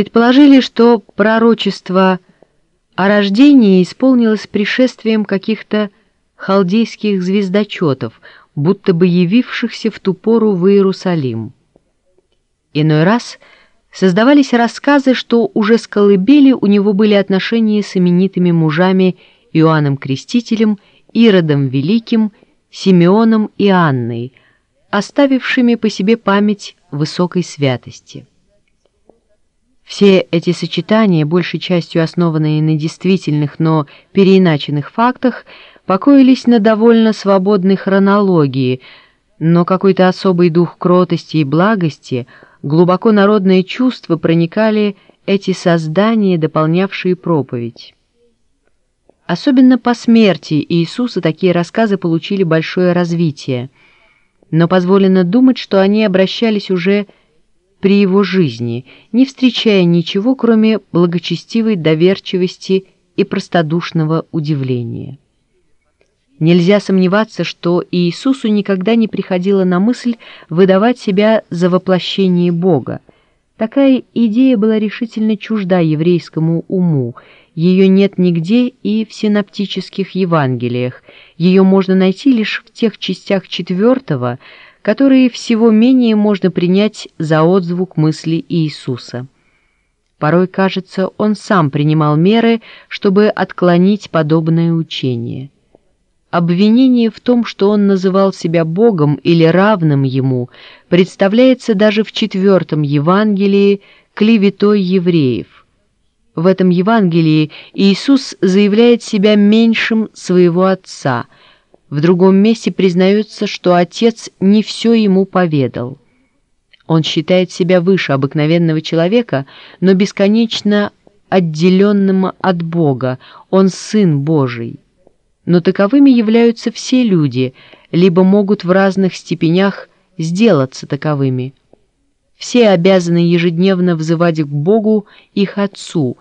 предположили, что пророчество о рождении исполнилось пришествием каких-то халдейских звездочетов, будто бы явившихся в ту пору в Иерусалим. Иной раз создавались рассказы, что уже с колыбели у него были отношения с именитыми мужами Иоанном Крестителем, Иродом Великим, Симеоном и Анной, оставившими по себе память высокой святости. Все эти сочетания, большей частью основанные на действительных, но переиначенных фактах, покоились на довольно свободной хронологии, но какой-то особый дух кротости и благости, глубоко народные чувства проникали эти создания, дополнявшие проповедь. Особенно по смерти Иисуса такие рассказы получили большое развитие, но позволено думать, что они обращались уже при его жизни, не встречая ничего, кроме благочестивой доверчивости и простодушного удивления. Нельзя сомневаться, что Иисусу никогда не приходило на мысль выдавать себя за воплощение Бога. Такая идея была решительно чужда еврейскому уму, ее нет нигде и в синоптических Евангелиях, ее можно найти лишь в тех частях четвертого, которые всего менее можно принять за отзвук мысли Иисуса. Порой, кажется, он сам принимал меры, чтобы отклонить подобное учение. Обвинение в том, что он называл себя Богом или равным Ему, представляется даже в четвертом Евангелии клеветой евреев. В этом Евангелии Иисус заявляет себя меньшим своего Отца – в другом месте признается, что отец не все ему поведал. Он считает себя выше обыкновенного человека, но бесконечно отделенным от Бога, он Сын Божий. Но таковыми являются все люди, либо могут в разных степенях сделаться таковыми. Все обязаны ежедневно взывать к Богу, их Отцу,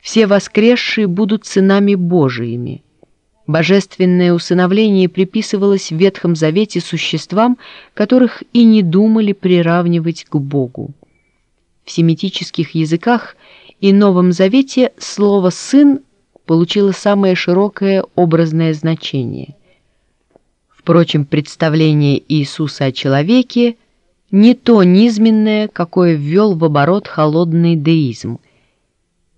все воскресшие будут сынами Божиими. Божественное усыновление приписывалось в Ветхом Завете существам, которых и не думали приравнивать к Богу. В семитических языках и Новом Завете слово «сын» получило самое широкое образное значение. Впрочем, представление Иисуса о человеке не то низменное, какое ввел в оборот холодный деизм.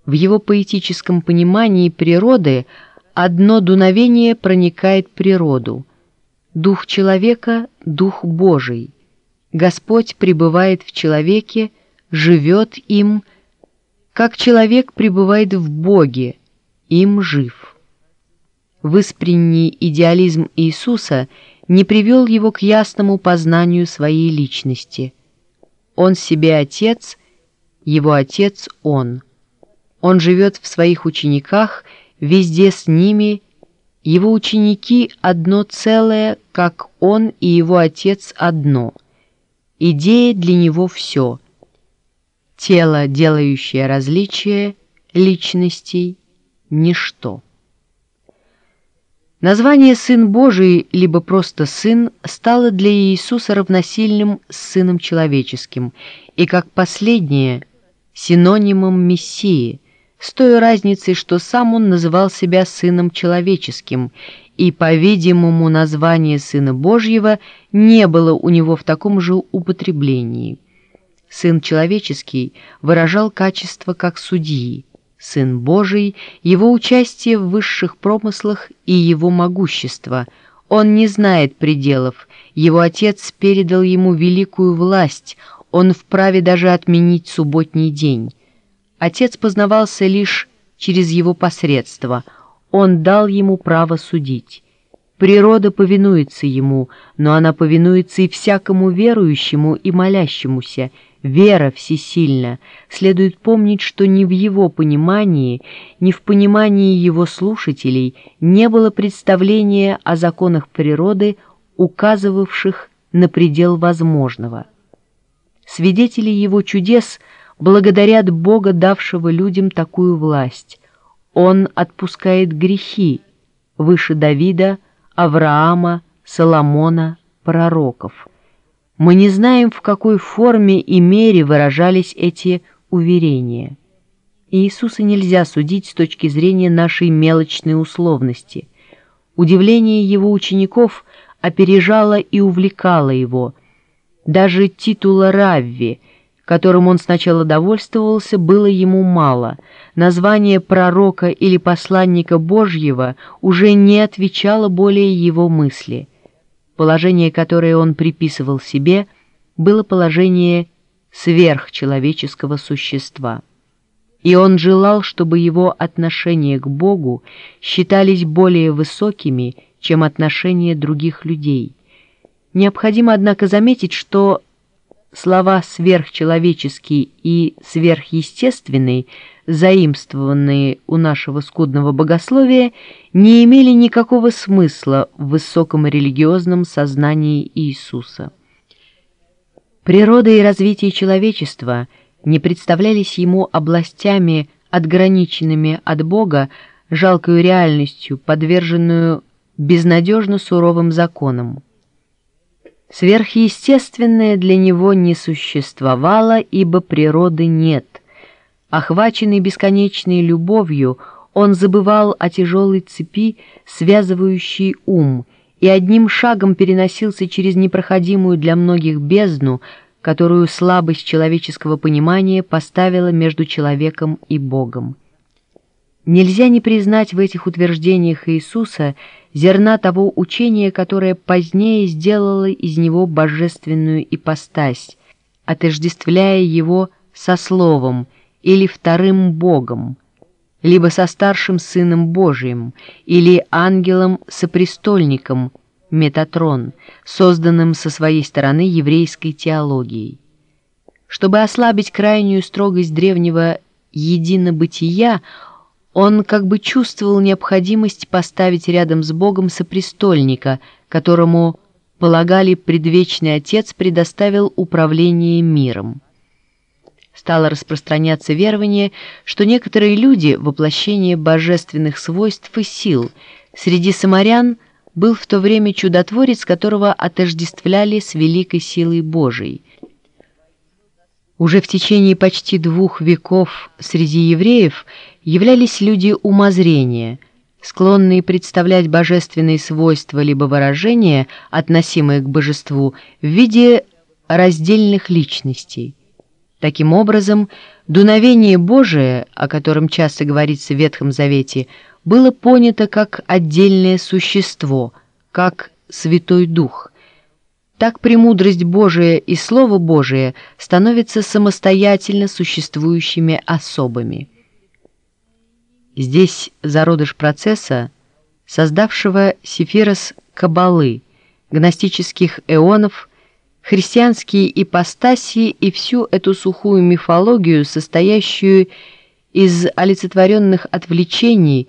В его поэтическом понимании природы – одно дуновение проникает природу. Дух человека — Дух Божий. Господь пребывает в человеке, живет им, как человек пребывает в Боге, им жив. Выспренний идеализм Иисуса не привел его к ясному познанию своей личности. Он себе отец, его отец — он. Он живет в своих учениках — везде с ними, его ученики одно целое, как он и его отец одно. Идея для него все. Тело, делающее различие личностей, ничто. Название «Сын Божий» либо просто «Сын» стало для Иисуса равносильным с Сыном Человеческим и как последнее – синонимом Мессии, с той разницей, что сам он называл себя Сыном Человеческим, и, по-видимому, название Сына Божьего не было у него в таком же употреблении. Сын Человеческий выражал качество как судьи, Сын Божий — его участие в высших промыслах и его могущество. Он не знает пределов, его Отец передал ему великую власть, он вправе даже отменить субботний день. Отец познавался лишь через его посредство, он дал ему право судить. Природа повинуется ему, но она повинуется и всякому верующему и молящемуся. Вера всесильна. Следует помнить, что ни в его понимании, ни в понимании его слушателей не было представления о законах природы, указывавших на предел возможного. Свидетели его чудес – благодарят Бога, давшего людям такую власть. Он отпускает грехи выше Давида, Авраама, Соломона, пророков. Мы не знаем, в какой форме и мере выражались эти уверения – Иисуса нельзя судить с точки зрения нашей мелочной условности. Удивление его учеников опережало и увлекало его. Даже титула «Равви», которым он сначала довольствовался, было ему мало. Название пророка или посланника Божьего уже не отвечало более его мысли. Положение, которое он приписывал себе, было положение сверхчеловеческого существа. И он желал, чтобы его отношения к Богу считались более высокими, чем отношения других людей. Необходимо, однако, заметить, что слова «сверхчеловеческий» и «сверхъестественный», заимствованные у нашего скудного богословия, не имели никакого смысла в высоком религиозном сознании Иисуса. Природа и развитие человечества не представлялись ему областями, отграниченными от Бога, жалкою реальностью, подверженную безнадежно суровым законам. Сверхъестественное для него не существовало, ибо природы нет. Охваченный бесконечной любовью, он забывал о тяжелой цепи, связывающей ум, и одним шагом переносился через непроходимую для многих бездну, которую слабость человеческого понимания поставила между человеком и Богом. Нельзя не признать в этих утверждениях Иисуса зерна того учения, которое позднее сделало из него божественную ипостась, отождествляя его со Словом или вторым Богом, либо со старшим Сыном Божиим или ангелом-сопрестольником Метатрон, созданным со своей стороны еврейской теологией. Чтобы ослабить крайнюю строгость древнего единобытия, он как бы чувствовал необходимость поставить рядом с Богом сопрестольника, которому, полагали, предвечный Отец предоставил управление миром. Стало распространяться верование, что некоторые люди — воплощение божественных свойств и сил. Среди самарян был в то время чудотворец, которого отождествляли с великой силой Божией. Уже в течение почти двух веков среди евреев — являлись люди умозрения, склонные представлять божественные свойства либо выражения, относимые к божеству, в виде раздельных личностей. Таким образом, дуновение Божие, о котором часто говорится в Ветхом Завете, было понято как отдельное существо, как Святой Дух. Так премудрость Божия и Слово Божие становятся самостоятельно существующими особами. Здесь зародыш процесса, создавшего Сефирос Кабалы, гностических эонов, христианские ипостаси и всю эту сухую мифологию, состоящую из олицетворенных отвлечений,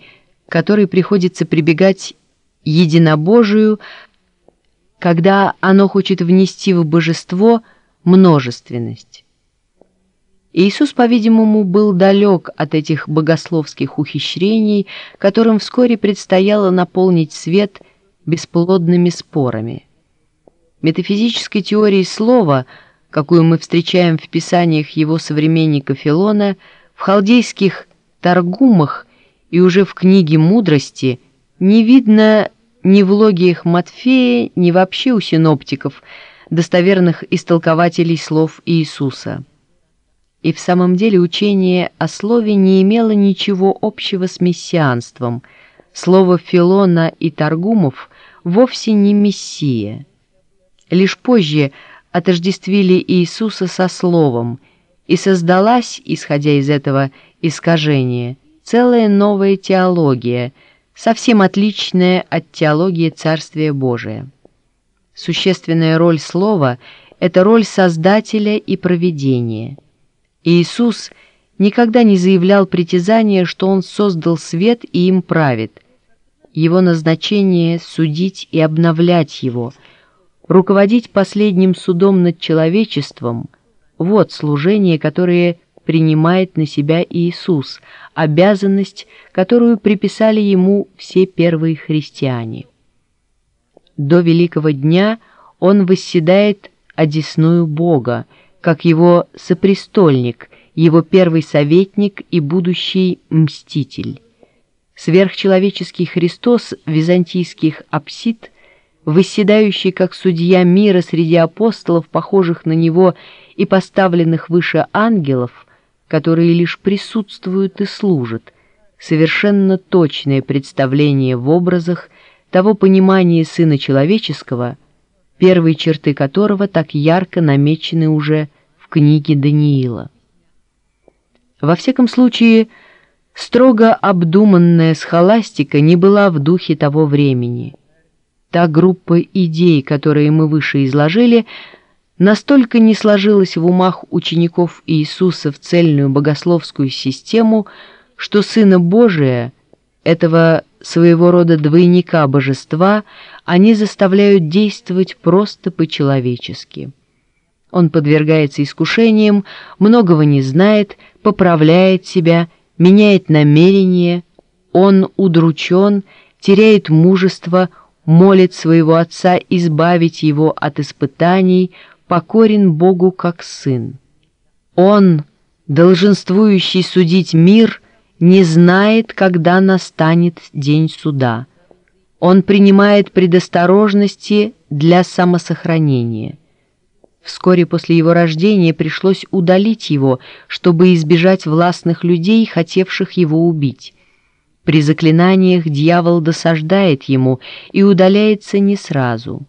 которой приходится прибегать единобожию, когда оно хочет внести в божество множественность. Иисус, по-видимому, был далек от этих богословских ухищрений, которым вскоре предстояло наполнить свет бесплодными спорами. Метафизической теории слова, какую мы встречаем в писаниях его современника Филона, в халдейских Таргумах и уже в книге «Мудрости» не видно ни в логиях Матфея, ни вообще у синоптиков, достоверных истолкователей слов Иисуса. И в самом деле учение о слове не имело ничего общего с мессианством. Слово Филона и Таргумов вовсе не мессия. Лишь позже отождествили Иисуса со словом, и создалась, исходя из этого искажения, целая новая теология, совсем отличная от теологии Царствия Божия. Существенная роль слова – это роль Создателя и Провидения – Иисус никогда не заявлял притязания, что Он создал свет и им правит. Его назначение — судить и обновлять его, руководить последним судом над человечеством — вот служение, которое принимает на себя Иисус, обязанность, которую приписали ему все первые христиане. До великого дня он восседает одесную Бога, как его сопрестольник его первый советник и будущий мститель. Сверхчеловеческий Христос византийских апсид, восседающий как судья мира среди апостолов, похожих на него и поставленных выше ангелов, которые лишь присутствуют и служат, совершенно точное представление в образах того понимания Сына Человеческого, первые черты которого так ярко намечены уже в книге Даниила. Во всяком случае, строго обдуманная схоластика не была в духе того времени. Та группа идей, которые мы выше изложили, настолько не сложилась в умах учеников Иисуса в цельную богословскую систему, что Сына Божия, этого своего рода двойника божества, они заставляют действовать просто по-человечески. Он подвергается искушениям, многого не знает, поправляет себя, меняет намерение, он удручен, теряет мужество, молит своего отца избавить его от испытаний, покорен Богу как сын. Он, долженствующий судить мир, не знает, когда настанет день суда. Он принимает предосторожности для самосохранения. Вскоре после его рождения пришлось удалить его, чтобы избежать властных людей, хотевших его убить. При заклинаниях дьявол досаждает ему и удаляется не сразу.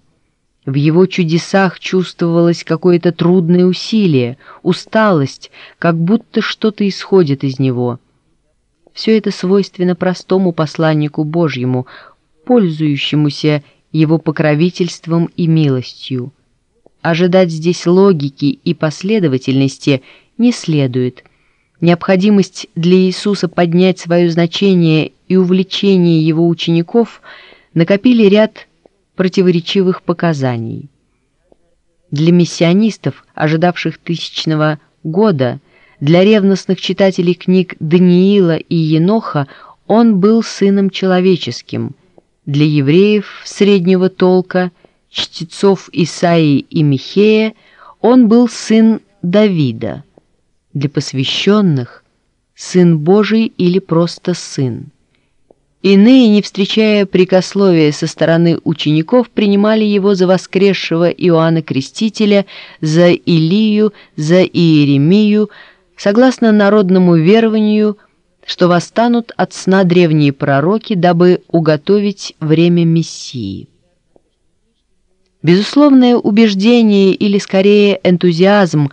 В его чудесах чувствовалось какое-то трудное усилие, усталость, как будто что-то исходит из него. Все это свойственно простому посланнику Божьему, пользующемуся его покровительством и милостью. Ожидать здесь логики и последовательности не следует. Необходимость для Иисуса поднять свое значение и увлечение его учеников накопили ряд противоречивых показаний. Для миссионистов, ожидавших тысячного года, для ревностных читателей книг Даниила и Еноха он был сыном человеческим, для евреев среднего толка, чтецов Исаии и Михея, он был сын Давида, для посвященных – сын Божий или просто сын. Иные, не встречая прикословия со стороны учеников, принимали его за воскресшего Иоанна Крестителя, за Илию, за Иеремию, согласно народному верованию, что восстанут от сна древние пророки, дабы уготовить время Мессии. Безусловное убеждение или, скорее, энтузиазм,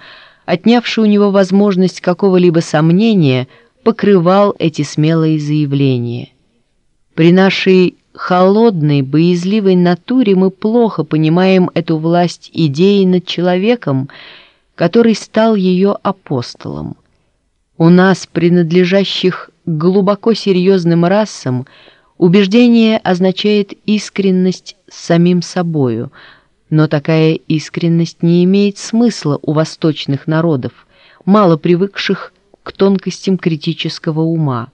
отнявший у него возможность какого-либо сомнения, покрывал эти смелые заявления – при нашей холодной, боязливой натуре мы плохо понимаем эту власть идеи над человеком, который стал ее апостолом. У нас, принадлежащих глубоко серьезным расам, убеждение означает искренность с самим собою, но такая искренность не имеет смысла у восточных народов, мало привыкших к тонкостям критического ума.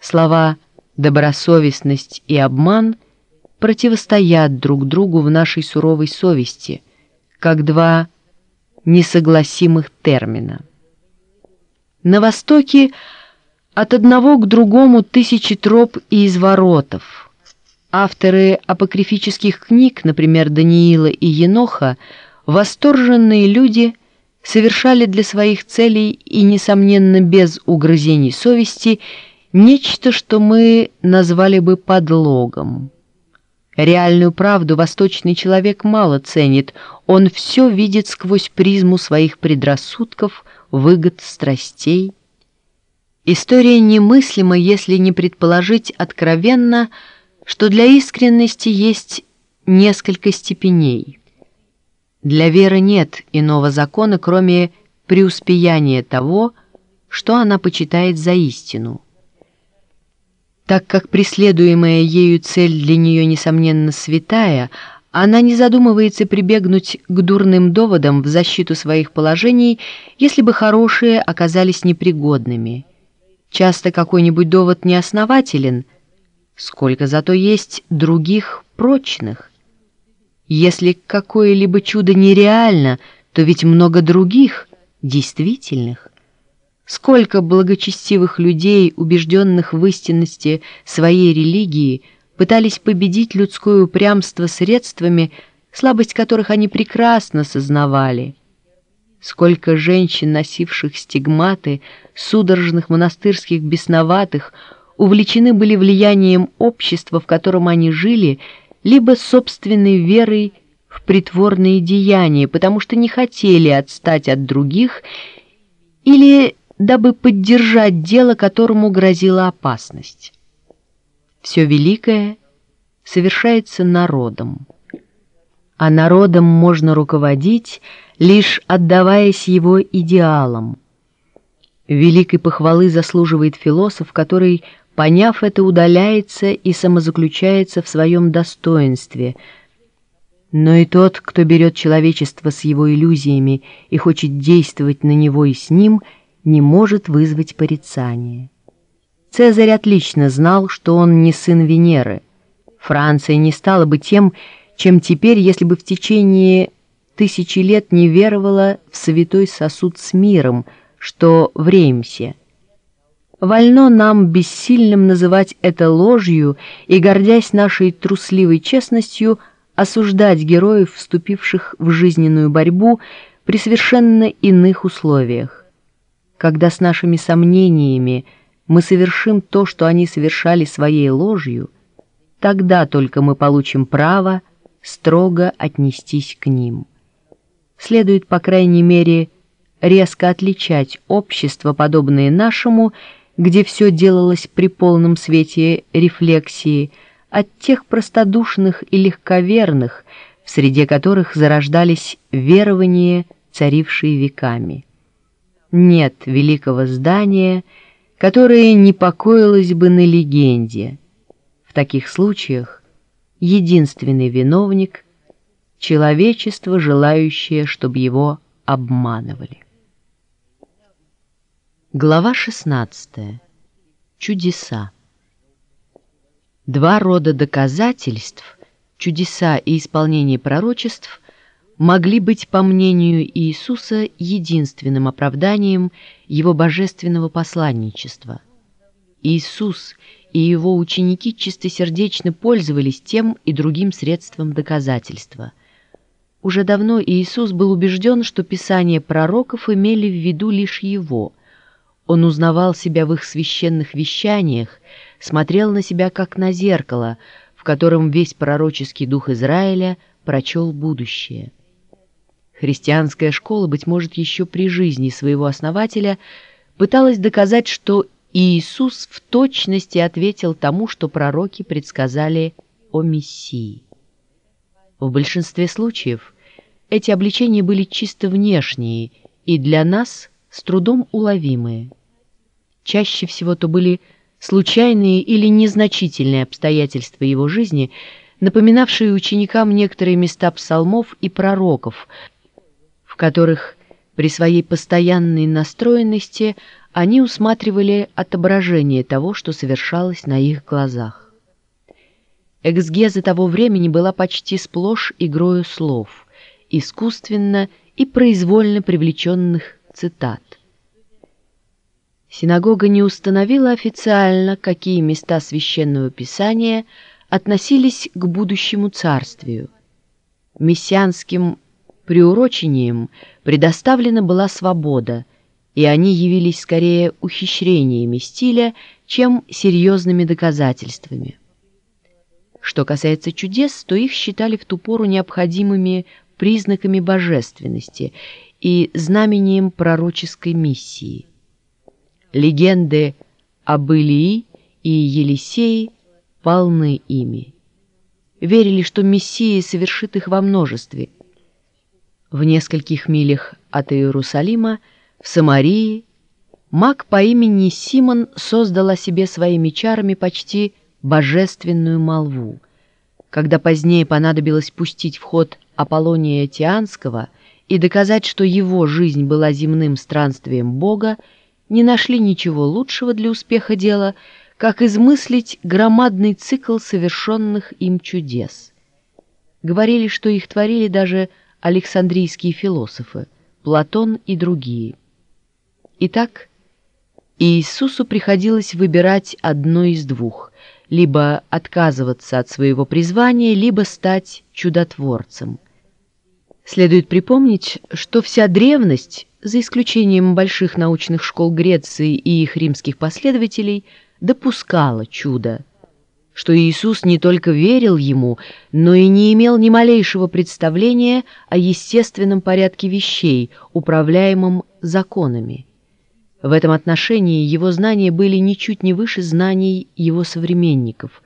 Слова добросовестность и обман противостоят друг другу в нашей суровой совести, как два несогласимых термина. На Востоке от одного к другому тысячи троп и изворотов. Авторы апокрифических книг, например, Даниила и Еноха, восторженные люди – совершали для своих целей и, несомненно, без угрызений совести – Нечто, что мы назвали бы подлогом. Реальную правду восточный человек мало ценит, он все видит сквозь призму своих предрассудков, выгод, страстей. История немыслима, если не предположить откровенно, что для искренности есть несколько степеней. Для веры нет иного закона, кроме преуспеяния того, что она почитает за истину так как преследуемая ею цель для нее, несомненно, святая, она не задумывается прибегнуть к дурным доводам в защиту своих положений, если бы хорошие оказались непригодными. Часто какой-нибудь довод неоснователен, сколько зато есть других прочных. Если какое-либо чудо нереально, то ведь много других, действительных. Сколько благочестивых людей, убежденных в истинности своей религии, пытались победить людское упрямство средствами, слабость которых они прекрасно сознавали. Сколько женщин, носивших стигматы, судорожных монастырских бесноватых, увлечены были влиянием общества, в котором они жили, либо собственной верой в притворные деяния, потому что не хотели отстать от других или дабы поддержать дело, которому грозила опасность. Все великое совершается народом, а народом можно руководить, лишь отдаваясь его идеалам. Великой похвалы заслуживает философ, который, поняв это, удаляется и самозаключается в своем достоинстве. Но и тот, кто берет человечество с его иллюзиями и хочет действовать на него и с ним – не может вызвать порицания. Цезарь отлично знал, что он не сын Венеры. Франция не стала бы тем, чем теперь, если бы в течение тысячи лет не веровала в святой сосуд с миром, что в Реймсе. Вольно нам бессильным называть это ложью и, гордясь нашей трусливой честностью, осуждать героев, вступивших в жизненную борьбу при совершенно иных условиях когда с нашими сомнениями мы совершим то, что они совершали своей ложью, тогда только мы получим право строго отнестись к ним. Следует, по крайней мере, резко отличать общество, подобное нашему, где все делалось при полном свете рефлексии, от тех простодушных и легковерных, в среде которых зарождались верования, царившие веками нет великого здания, которое не покоилось бы на легенде. В таких случаях единственный виновник — человечество, желающее, чтобы его обманывали. Глава 16. Чудеса. Два рода доказательств, чудеса и исполнение пророчеств — могли быть, по мнению Иисуса, единственным оправданием его божественного посланничества. Иисус и его ученики чистосердечно пользовались тем и другим средством доказательства. Уже давно Иисус был убежден, что писания пророков имели в виду лишь его. Он узнавал себя в их священных вещаниях, смотрел на себя как на зеркало, в котором весь пророческий дух Израиля прочел будущее. Христианская школа, быть может, еще при жизни своего основателя, пыталась доказать, что Иисус в точности ответил тому, что пророки предсказали о Мессии. В большинстве случаев эти обличения были чисто внешние и для нас с трудом уловимые. Чаще всего то были случайные или незначительные обстоятельства его жизни, напоминавшие ученикам некоторые места псалмов и пророков – которых при своей постоянной настроенности они усматривали отображение того, что совершалось на их глазах. Эксгеза того времени была почти сплошь игрою слов, искусственно и произвольно привлеченных цитат. Синагога не установила официально, какие места священного писания относились к будущему царствию. Мессианским приурочением предоставлена была свобода, и они явились скорее ухищрениями стиля, чем серьезными доказательствами. Что касается чудес, то их считали в ту пору необходимыми признаками божественности и знамением пророческой миссии. Легенды об Илии и Елисее полны ими. Верили, что Мессия совершит их во множестве – в нескольких милях от Иерусалима, в Самарии, маг по имени Симон создал о себе своими чарами почти божественную молву. Когда позднее понадобилось пустить в ход Аполлония Тианского и доказать, что его жизнь была земным странствием Бога, не нашли ничего лучшего для успеха дела, как измыслить громадный цикл совершенных им чудес. Говорили, что их творили даже Александрийские философы, Платон и другие. Итак, Иисусу приходилось выбирать одно из двух – либо отказываться от своего призвания, либо стать чудотворцем. Следует припомнить, что вся древность, за исключением больших научных школ Греции и их римских последователей, допускала чудо, что Иисус не только верил ему, но и не имел ни малейшего представления о естественном порядке вещей, управляемом законами. В этом отношении его знания были ничуть не выше знаний его современников.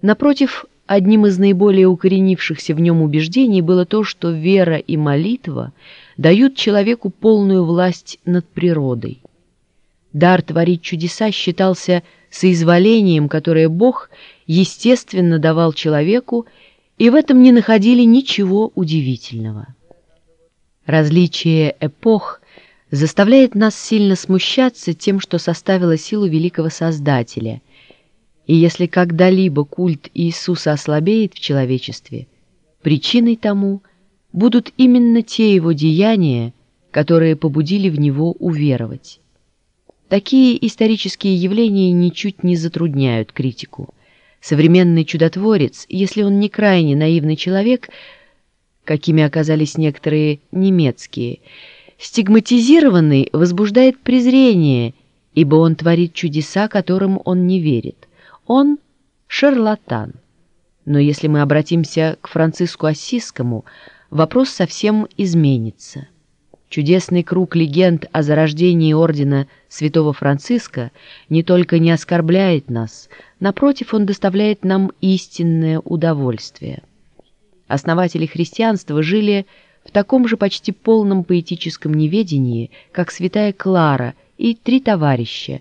Напротив, одним из наиболее укоренившихся в нем убеждений было то, что вера и молитва дают человеку полную власть над природой. Дар творить чудеса считался соизволением, которое Бог естественно давал человеку, и в этом не находили ничего удивительного. Различие эпох – заставляет нас сильно смущаться тем, что составило силу великого Создателя. И если когда-либо культ Иисуса ослабеет в человечестве, причиной тому будут именно те его деяния, которые побудили в него уверовать. Такие исторические явления ничуть не затрудняют критику. Современный чудотворец, если он не крайне наивный человек, какими оказались некоторые немецкие – Стигматизированный возбуждает презрение, ибо он творит чудеса, которым он не верит. Он — шарлатан. Но если мы обратимся к Франциску Ассизскому, вопрос совсем изменится. Чудесный круг легенд о зарождении ордена святого Франциска не только не оскорбляет нас, напротив, он доставляет нам истинное удовольствие. Основатели христианства жили в таком же почти полном поэтическом неведении, как святая Клара и три товарища.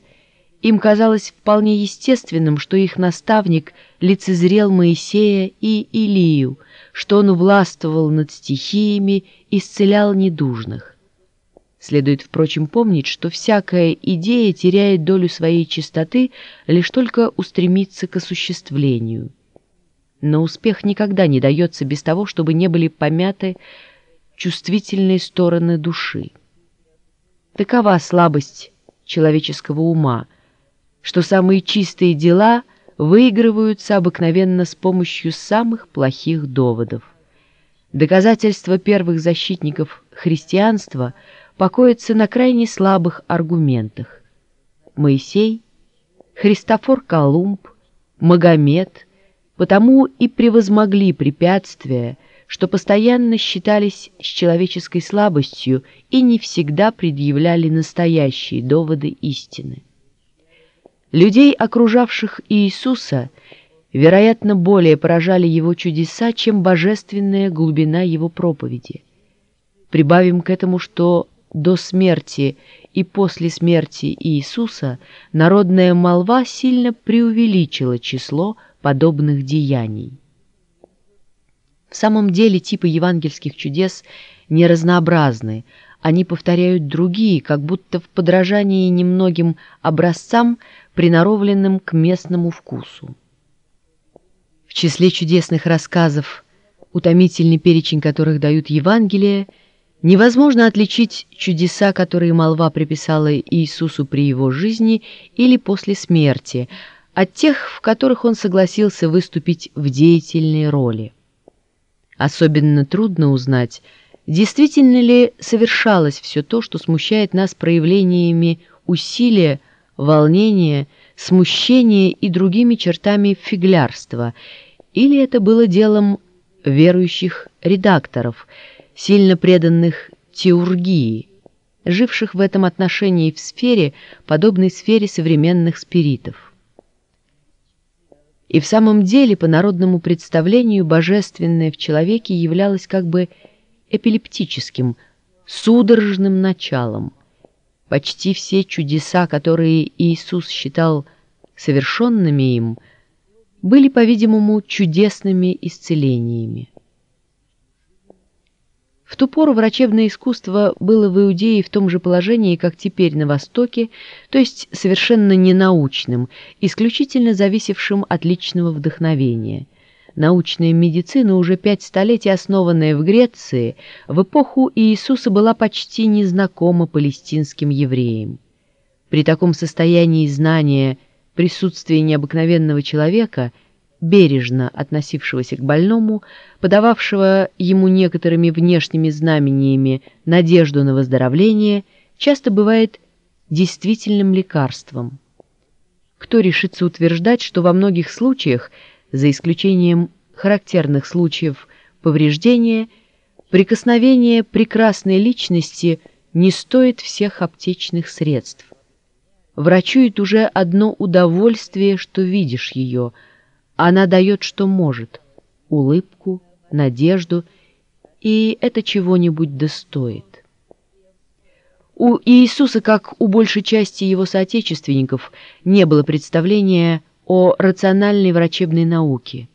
Им казалось вполне естественным, что их наставник лицезрел Моисея и Илию, что он властвовал над стихиями, исцелял недужных. Следует, впрочем, помнить, что всякая идея теряет долю своей чистоты, лишь только устремится к осуществлению. Но успех никогда не дается без того, чтобы не были помяты чувствительные стороны души. Такова слабость человеческого ума, что самые чистые дела выигрываются обыкновенно с помощью самых плохих доводов. Доказательства первых защитников христианства покоятся на крайне слабых аргументах. Моисей, Христофор Колумб, Магомед потому и превозмогли препятствия, что постоянно считались с человеческой слабостью и не всегда предъявляли настоящие доводы истины. Людей, окружавших Иисуса, вероятно, более поражали его чудеса, чем божественная глубина его проповеди. Прибавим к этому, что до смерти и после смерти Иисуса народная молва сильно преувеличила число подобных деяний. В самом деле типы евангельских чудес не разнообразны, они повторяют другие, как будто в подражании немногим образцам, приноровленным к местному вкусу. В числе чудесных рассказов, утомительный перечень которых дают Евангелие, невозможно отличить чудеса, которые молва приписала Иисусу при его жизни или после смерти, от тех, в которых он согласился выступить в деятельной роли. Особенно трудно узнать, действительно ли совершалось все то, что смущает нас проявлениями усилия, волнения, смущения и другими чертами фиглярства, или это было делом верующих редакторов, сильно преданных теургии, живших в этом отношении в сфере, подобной сфере современных спиритов. И в самом деле, по народному представлению, божественное в человеке являлось как бы эпилептическим, судорожным началом. Почти все чудеса, которые Иисус считал совершенными им, были, по-видимому, чудесными исцелениями. В ту пору врачебное искусство было в Иудее в том же положении, как теперь на Востоке, то есть совершенно ненаучным, исключительно зависевшим от личного вдохновения. Научная медицина, уже пять столетий основанная в Греции, в эпоху Иисуса была почти незнакома палестинским евреям. При таком состоянии знания присутствия необыкновенного человека, бережно относившегося к больному, подававшего ему некоторыми внешними знамениями надежду на выздоровление, часто бывает действительным лекарством. Кто решится утверждать, что во многих случаях, за исключением характерных случаев повреждения, прикосновение прекрасной личности не стоит всех аптечных средств. Врачует уже одно удовольствие, что видишь ее. Она дает, что может — улыбку, надежду, и это чего-нибудь достоит. У Иисуса, как у большей части его соотечественников, не было представления о рациональной врачебной науке.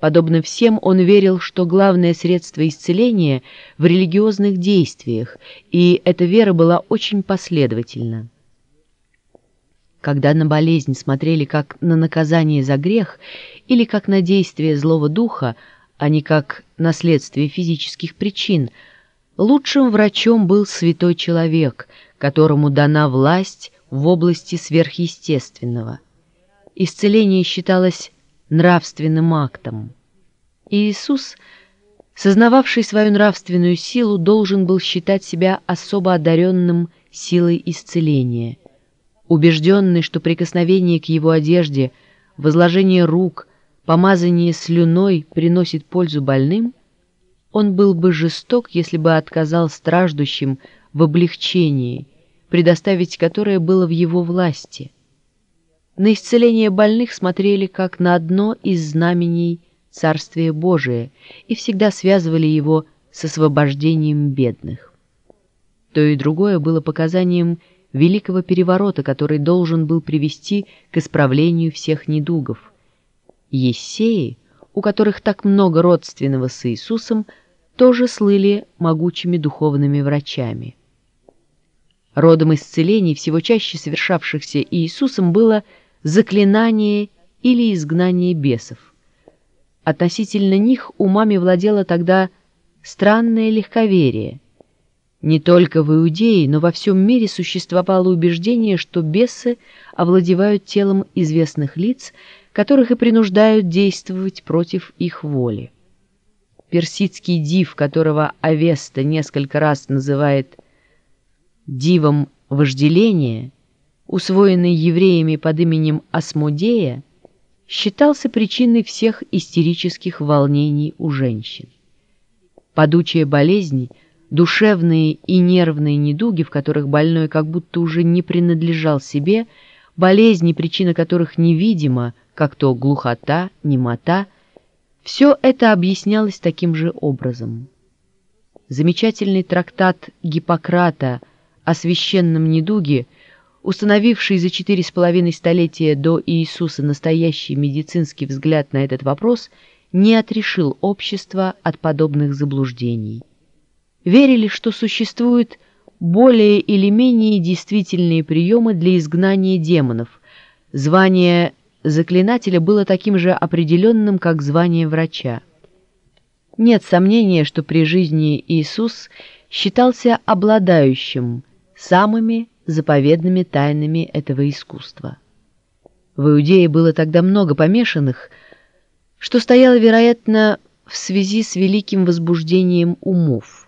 Подобно всем, он верил, что главное средство исцеления в религиозных действиях, и эта вера была очень последовательна. Когда на болезнь смотрели как на наказание за грех или как на действие злого духа, а не как на следствие физических причин – Лучшим врачом был святой человек, которому дана власть в области сверхъестественного. Исцеление считалось нравственным актом. И Иисус, сознававший свою нравственную силу, должен был считать себя особо одаренным силой исцеления, убежденный, что прикосновение к его одежде, возложение рук, помазание слюной приносит пользу больным – он был бы жесток, если бы отказал страждущим в облегчении, предоставить которое было в его власти. На исцеление больных смотрели как на одно из знамений Царствия Божия и всегда связывали его с освобождением бедных. То и другое было показанием великого переворота, который должен был привести к исправлению всех недугов. Ессеи, у которых так много родственного с Иисусом, тоже слыли могучими духовными врачами. Родом исцелений, всего чаще совершавшихся Иисусом, было заклинание или изгнание бесов. Относительно них умами владело тогда странное легковерие. Не только в Иудее, но во всем мире существовало убеждение, что бесы овладевают телом известных лиц, которых и принуждают действовать против их воли персидский див, которого Авеста несколько раз называет дивом вожделения, усвоенный евреями под именем Асмодея, считался причиной всех истерических волнений у женщин. Падучая болезнь, душевные и нервные недуги, в которых больной как будто уже не принадлежал себе, болезни, причина которых невидима, как то глухота, немота, все это объяснялось таким же образом. Замечательный трактат Гиппократа о священном недуге, установивший за четыре с половиной столетия до Иисуса настоящий медицинский взгляд на этот вопрос, не отрешил общество от подобных заблуждений. Верили, что существуют более или менее действительные приемы для изгнания демонов, звание заклинателя было таким же определенным, как звание врача. Нет сомнения, что при жизни Иисус считался обладающим самыми заповедными тайнами этого искусства. В Иудее было тогда много помешанных, что стояло, вероятно, в связи с великим возбуждением умов.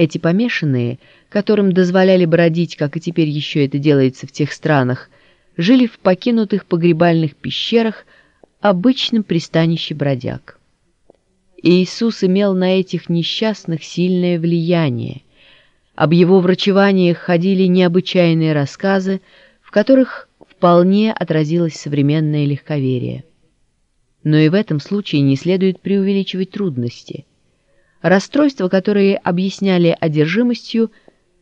Эти помешанные, которым дозволяли бродить, как и теперь еще это делается в тех странах, жили в покинутых погребальных пещерах, обычном пристанище бродяг. Иисус имел на этих несчастных сильное влияние. Об его врачеваниях ходили необычайные рассказы, в которых вполне отразилось современное легковерие. Но и в этом случае не следует преувеличивать трудности. Расстройства, которые объясняли одержимостью,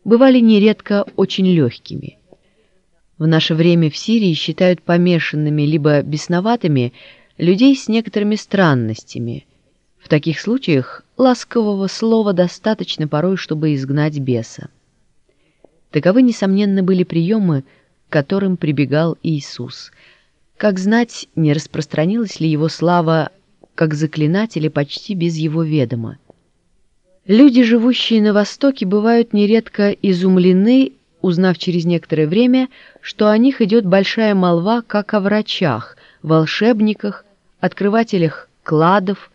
бывали нередко очень легкими. В наше время в Сирии считают помешанными либо бесноватыми людей с некоторыми странностями. В таких случаях ласкового слова достаточно порой, чтобы изгнать беса. Таковы, несомненно, были приемы, к которым прибегал Иисус. Как знать, не распространилась ли его слава как заклинателя почти без его ведома. Люди, живущие на Востоке, бывают нередко изумлены узнав через некоторое время, что о них идет большая молва как о врачах, волшебниках, открывателях кладов,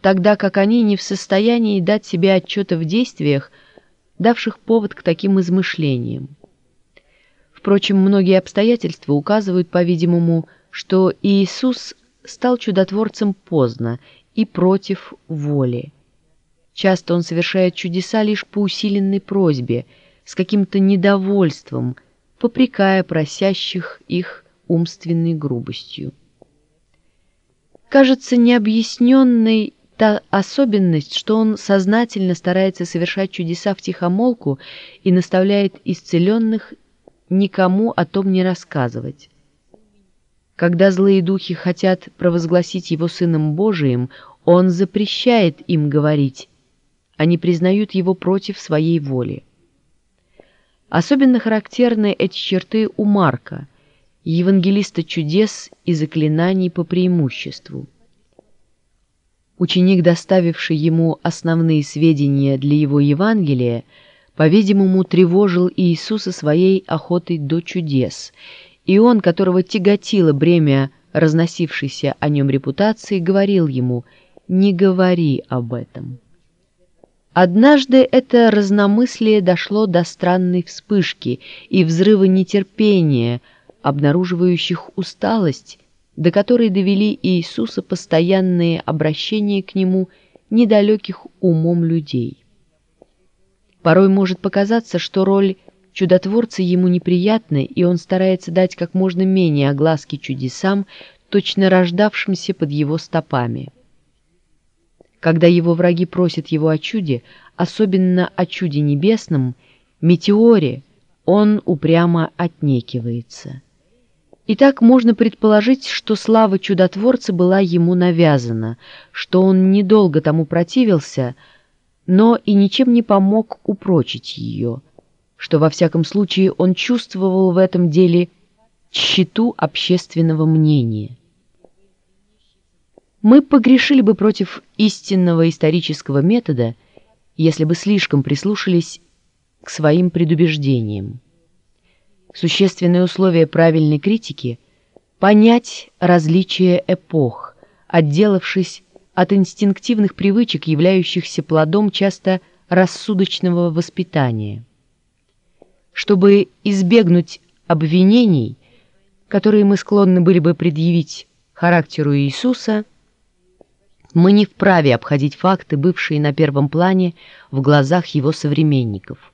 тогда как они не в состоянии дать себе отчета в действиях, давших повод к таким измышлениям. Впрочем, многие обстоятельства указывают, по-видимому, что Иисус стал чудотворцем поздно и против воли. Часто он совершает чудеса лишь по усиленной просьбе, с каким-то недовольством, попрекая просящих их умственной грубостью. Кажется необъясненной та особенность, что он сознательно старается совершать чудеса в тихомолку и наставляет исцеленных никому о том не рассказывать. Когда злые духи хотят провозгласить его Сыном Божиим, он запрещает им говорить, они признают его против своей воли. Особенно характерны эти черты у Марка, евангелиста чудес и заклинаний по преимуществу. Ученик, доставивший ему основные сведения для его Евангелия, по-видимому, тревожил Иисуса своей охотой до чудес, и он, которого тяготило бремя разносившейся о нем репутации, говорил ему «Не говори об этом». Однажды это разномыслие дошло до странной вспышки и взрыва нетерпения, обнаруживающих усталость, до которой довели Иисуса постоянные обращения к Нему недалеких умом людей. Порой может показаться, что роль чудотворца ему неприятна, и он старается дать как можно менее огласки чудесам, точно рождавшимся под его стопами. Когда его враги просят его о чуде, особенно о чуде небесном, метеоре, он упрямо отнекивается. Итак, можно предположить, что слава чудотворца была ему навязана, что он недолго тому противился, но и ничем не помог упрочить ее, что во всяком случае он чувствовал в этом деле тщету общественного мнения. Мы погрешили бы против истинного исторического метода, если бы слишком прислушались к своим предубеждениям. Существенное условие правильной критики — понять различия эпох, отделавшись от инстинктивных привычек, являющихся плодом часто рассудочного воспитания. Чтобы избегнуть обвинений, которые мы склонны были бы предъявить характеру Иисуса, мы не вправе обходить факты, бывшие на первом плане в глазах его современников.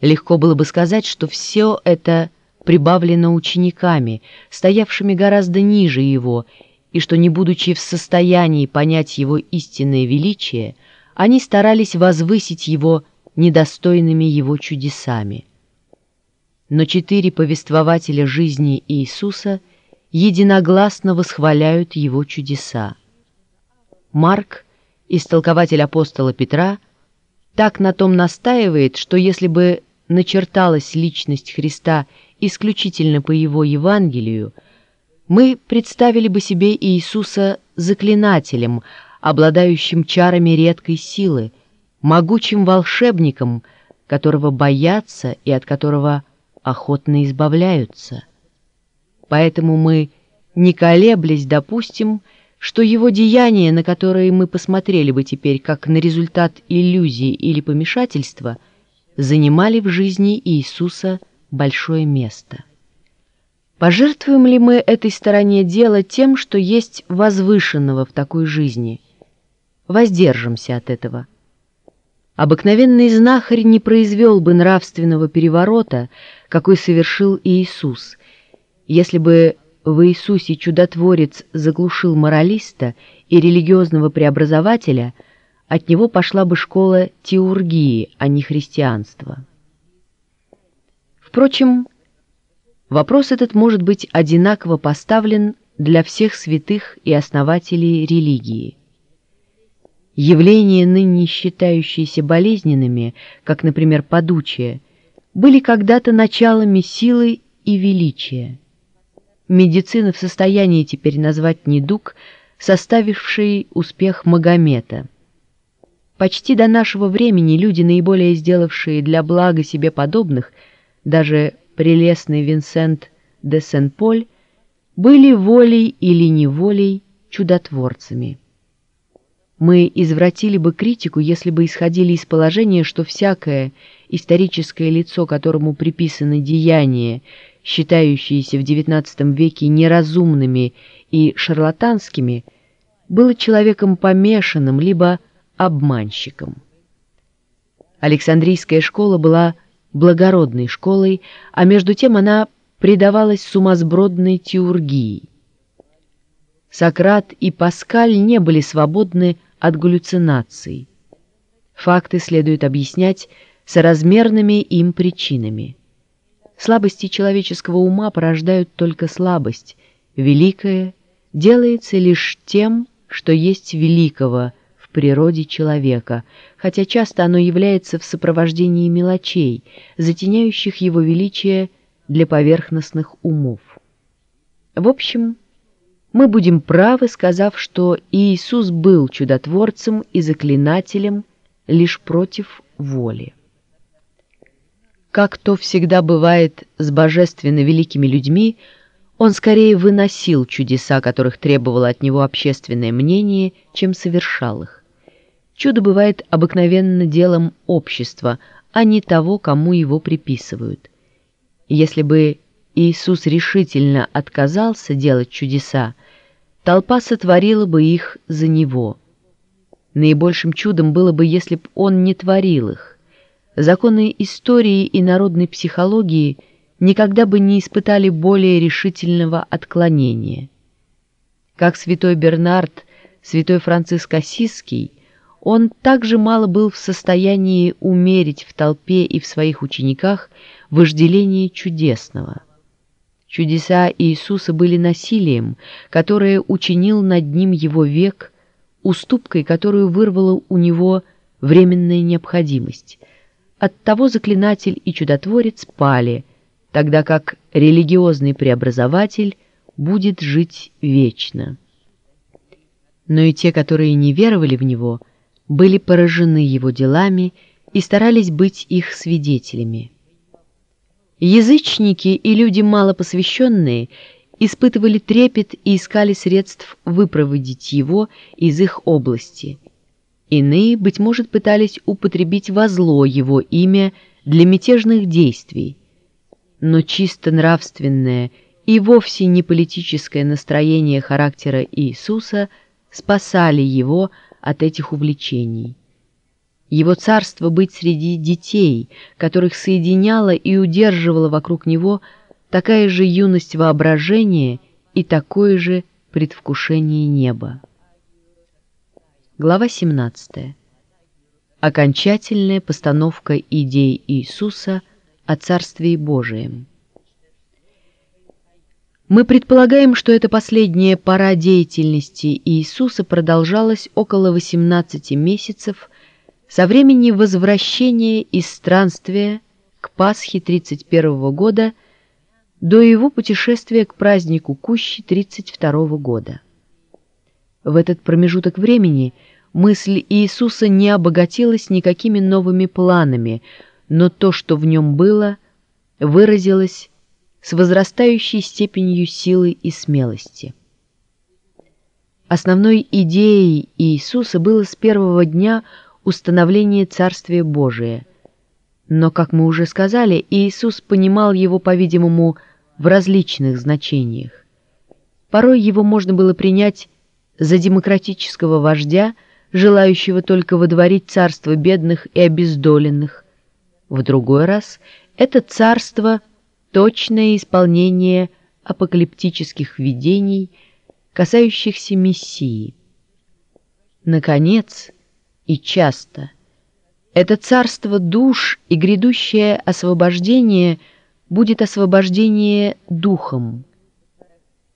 Легко было бы сказать, что все это прибавлено учениками, стоявшими гораздо ниже его, и что, не будучи в состоянии понять его истинное величие, они старались возвысить его недостойными его чудесами. Но четыре повествователя жизни Иисуса единогласно восхваляют его чудеса. Марк, истолкователь апостола Петра, так на том настаивает, что если бы начерталась личность Христа исключительно по его Евангелию, мы представили бы себе Иисуса заклинателем, обладающим чарами редкой силы, могучим волшебником, которого боятся и от которого охотно избавляются. Поэтому мы, не колеблясь, допустим, что его деяния, на которые мы посмотрели бы теперь как на результат иллюзии или помешательства – занимали в жизни Иисуса большое место. Пожертвуем ли мы этой стороне дела тем, что есть возвышенного в такой жизни? Воздержимся от этого. Обыкновенный знахарь не произвел бы нравственного переворота, какой совершил Иисус, если бы в Иисусе чудотворец заглушил моралиста и религиозного преобразователя – от него пошла бы школа теургии, а не христианства. Впрочем, вопрос этот может быть одинаково поставлен для всех святых и основателей религии. Явления, ныне считающиеся болезненными, как, например, подучие, были когда-то началами силы и величия. Медицина в состоянии теперь назвать недуг, составивший успех Магомета – Почти до нашего времени люди, наиболее сделавшие для блага себе подобных, даже прелестный Винсент де Сен-Поль, были волей или неволей чудотворцами. Мы извратили бы критику, если бы исходили из положения, что всякое историческое лицо, которому приписаны деяния, считающиеся в XIX веке неразумными и шарлатанскими, было человеком помешанным либо обманщиком. Александрийская школа была благородной школой, а между тем она предавалась сумасбродной теургии. Сократ и Паскаль не были свободны от галлюцинаций. Факты следует объяснять соразмерными им причинами. Слабости человеческого ума порождают только слабость, великое делается лишь тем, что есть великого в природе человека, хотя часто оно является в сопровождении мелочей, затеняющих его величие для поверхностных умов. В общем, мы будем правы, сказав, что Иисус был чудотворцем и заклинателем лишь против воли. Как то всегда бывает с божественно великими людьми, он скорее выносил чудеса, которых требовало от него общественное мнение, чем совершал их. Чудо бывает обыкновенно делом общества, а не того, кому его приписывают. Если бы Иисус решительно отказался делать чудеса, толпа сотворила бы их за него. Наибольшим чудом было бы, если б он не творил их. Законы истории и народной психологии – никогда бы не испытали более решительного отклонения. Как святой Бернард, святой Франциск Осиский, он также мало был в состоянии умерить в толпе и в своих учениках вожделение чудесного. Чудеса Иисуса были насилием, которое учинил над ним его век, уступкой, которую вырвала у него временная необходимость. Оттого заклинатель и чудотворец пали – тогда как религиозный преобразователь будет жить вечно. Но и те, которые не веровали в него, были поражены его делами и старались быть их свидетелями. Язычники и люди малопосвященные испытывали трепет и искали средств выпроводить его из их области. Иные, быть может, пытались употребить во зло его имя для мятежных действий, но чисто нравственное и вовсе не политическое настроение характера Иисуса спасали его от этих увлечений. Его царство быть среди детей, которых соединяла и удерживала вокруг него такая же юность воображения и такое же предвкушение неба. Глава 17. Окончательная постановка идей Иисуса – о Царстве Божием. Мы предполагаем, что эта последняя пора деятельности Иисуса продолжалась около 18 месяцев со времени возвращения из странствия к Пасхе 31 года до его путешествия к празднику Кущи 32 года. В этот промежуток времени мысль Иисуса не обогатилась никакими новыми планами – но то, что в нем было, выразилось с возрастающей степенью силы и смелости. Основной идеей Иисуса было с первого дня установление Царствия Божия. Но, как мы уже сказали, Иисус понимал его, по-видимому, в различных значениях. Порой его можно было принять за демократического вождя, желающего только водворить царство бедных и обездоленных, в другой раз это царство – точное исполнение апокалиптических видений, касающихся Мессии. Наконец, и часто, это царство душ и грядущее освобождение будет освобождение духом.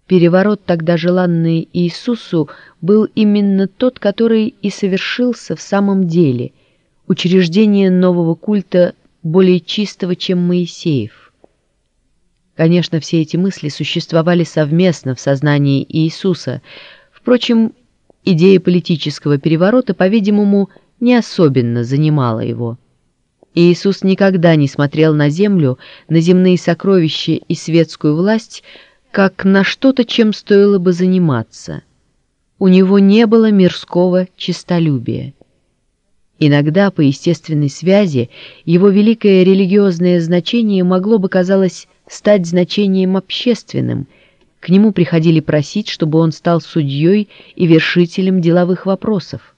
Переворот, тогда желанный Иисусу, был именно тот, который и совершился в самом деле – учреждение нового культа более чистого, чем Моисеев. Конечно, все эти мысли существовали совместно в сознании Иисуса. Впрочем, идея политического переворота, по-видимому, не особенно занимала его. Иисус никогда не смотрел на землю, на земные сокровища и светскую власть, как на что-то, чем стоило бы заниматься. У него не было мирского честолюбия. Иногда по естественной связи его великое религиозное значение могло бы, казалось, стать значением общественным. К нему приходили просить, чтобы он стал судьей и вершителем деловых вопросов.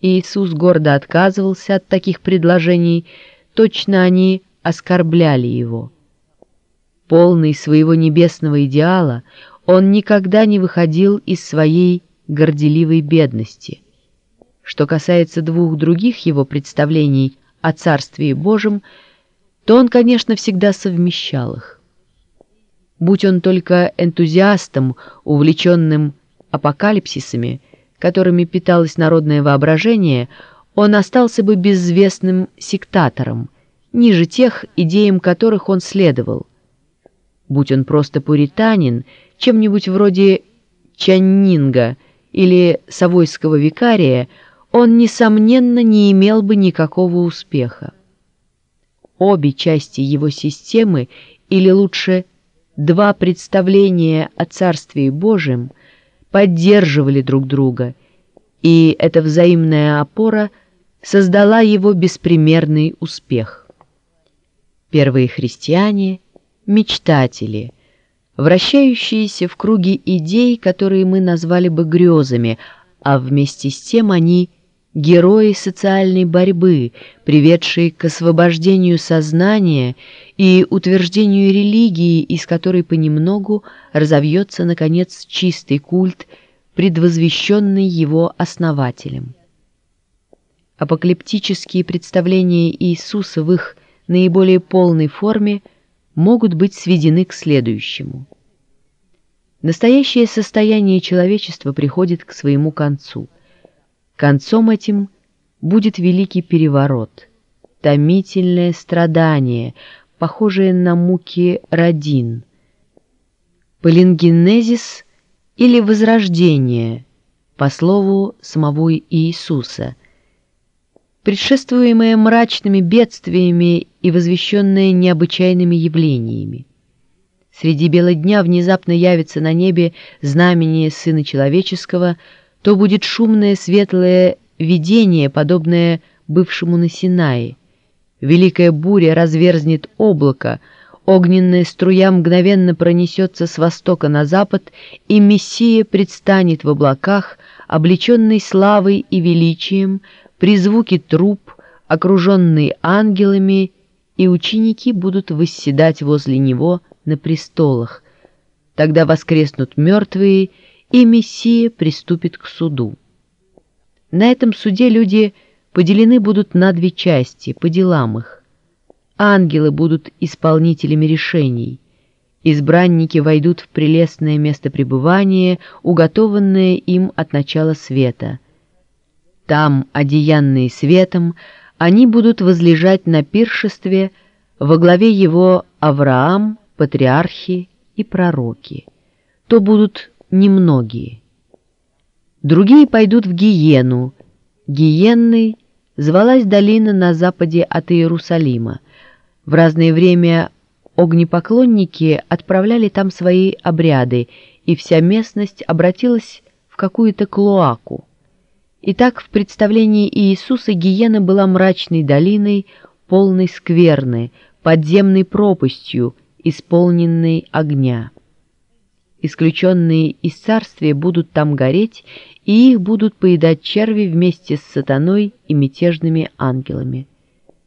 Иисус гордо отказывался от таких предложений, точно они оскорбляли его. Полный своего небесного идеала, он никогда не выходил из своей горделивой бедности. Что касается двух других его представлений о Царстве Божьем, то он, конечно, всегда совмещал их. Будь он только энтузиастом, увлеченным апокалипсисами, которыми питалось народное воображение, он остался бы безвестным сектатором, ниже тех, идеям которых он следовал. Будь он просто пуританин, чем-нибудь вроде Чаннинга или Савойского викария, он, несомненно, не имел бы никакого успеха. Обе части его системы, или лучше два представления о Царстве Божьем – поддерживали друг друга, и эта взаимная опора создала его беспримерный успех. Первые христиане — мечтатели, вращающиеся в круге идей, которые мы назвали бы грезами, а вместе с тем они — герои социальной борьбы, приведшие к освобождению сознания и утверждению религии, из которой понемногу разовьется, наконец, чистый культ, предвозвещенный его основателем. Апокалиптические представления Иисуса в их наиболее полной форме могут быть сведены к следующему. Настоящее состояние человечества приходит к своему концу. Концом этим будет великий переворот, томительное страдание – похожие на муки родин. Полингенезис или возрождение, по слову самого Иисуса, предшествуемое мрачными бедствиями и возвещенное необычайными явлениями. Среди бела дня внезапно явится на небе знамение Сына Человеческого, то будет шумное светлое видение, подобное бывшему на Синае, Великая буря разверзнет облако, огненная струя мгновенно пронесется с востока на запад, и Мессия предстанет в облаках, облеченный славой и величием, при звуке труп, окруженный ангелами, и ученики будут восседать возле него на престолах. Тогда воскреснут мертвые, и Мессия приступит к суду. На этом суде люди – поделены будут на две части по делам их. Ангелы будут исполнителями решений. Избранники войдут в прелестное место пребывания, уготованное им от начала света. Там, одеянные светом, они будут возлежать на пиршестве во главе его Авраам, патриархи и пророки. То будут немногие. Другие пойдут в Гиену, Гиенной звалась долина на западе от Иерусалима. В разное время огнепоклонники отправляли там свои обряды, и вся местность обратилась в какую-то клоаку. Итак, в представлении Иисуса Гиена была мрачной долиной, полной скверны, подземной пропастью, исполненной огня. Исключенные из царствия будут там гореть, и их будут поедать черви вместе с сатаной и мятежными ангелами.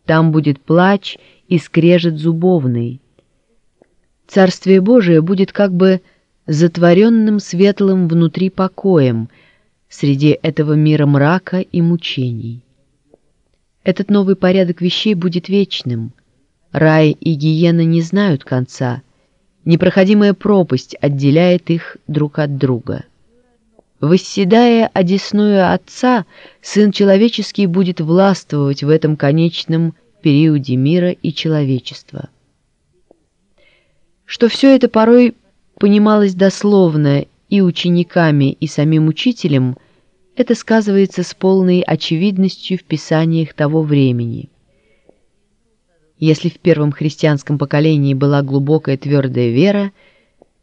Там будет плач и скрежет зубовный. Царствие Божие будет как бы затворенным светлым внутри покоем среди этого мира мрака и мучений. Этот новый порядок вещей будет вечным. Рай и гиена не знают конца. Непроходимая пропасть отделяет их друг от друга. Восседая одесную Отца, Сын Человеческий будет властвовать в этом конечном периоде мира и человечества. Что все это порой понималось дословно и учениками, и самим учителем, это сказывается с полной очевидностью в писаниях того времени. Если в первом христианском поколении была глубокая твердая вера,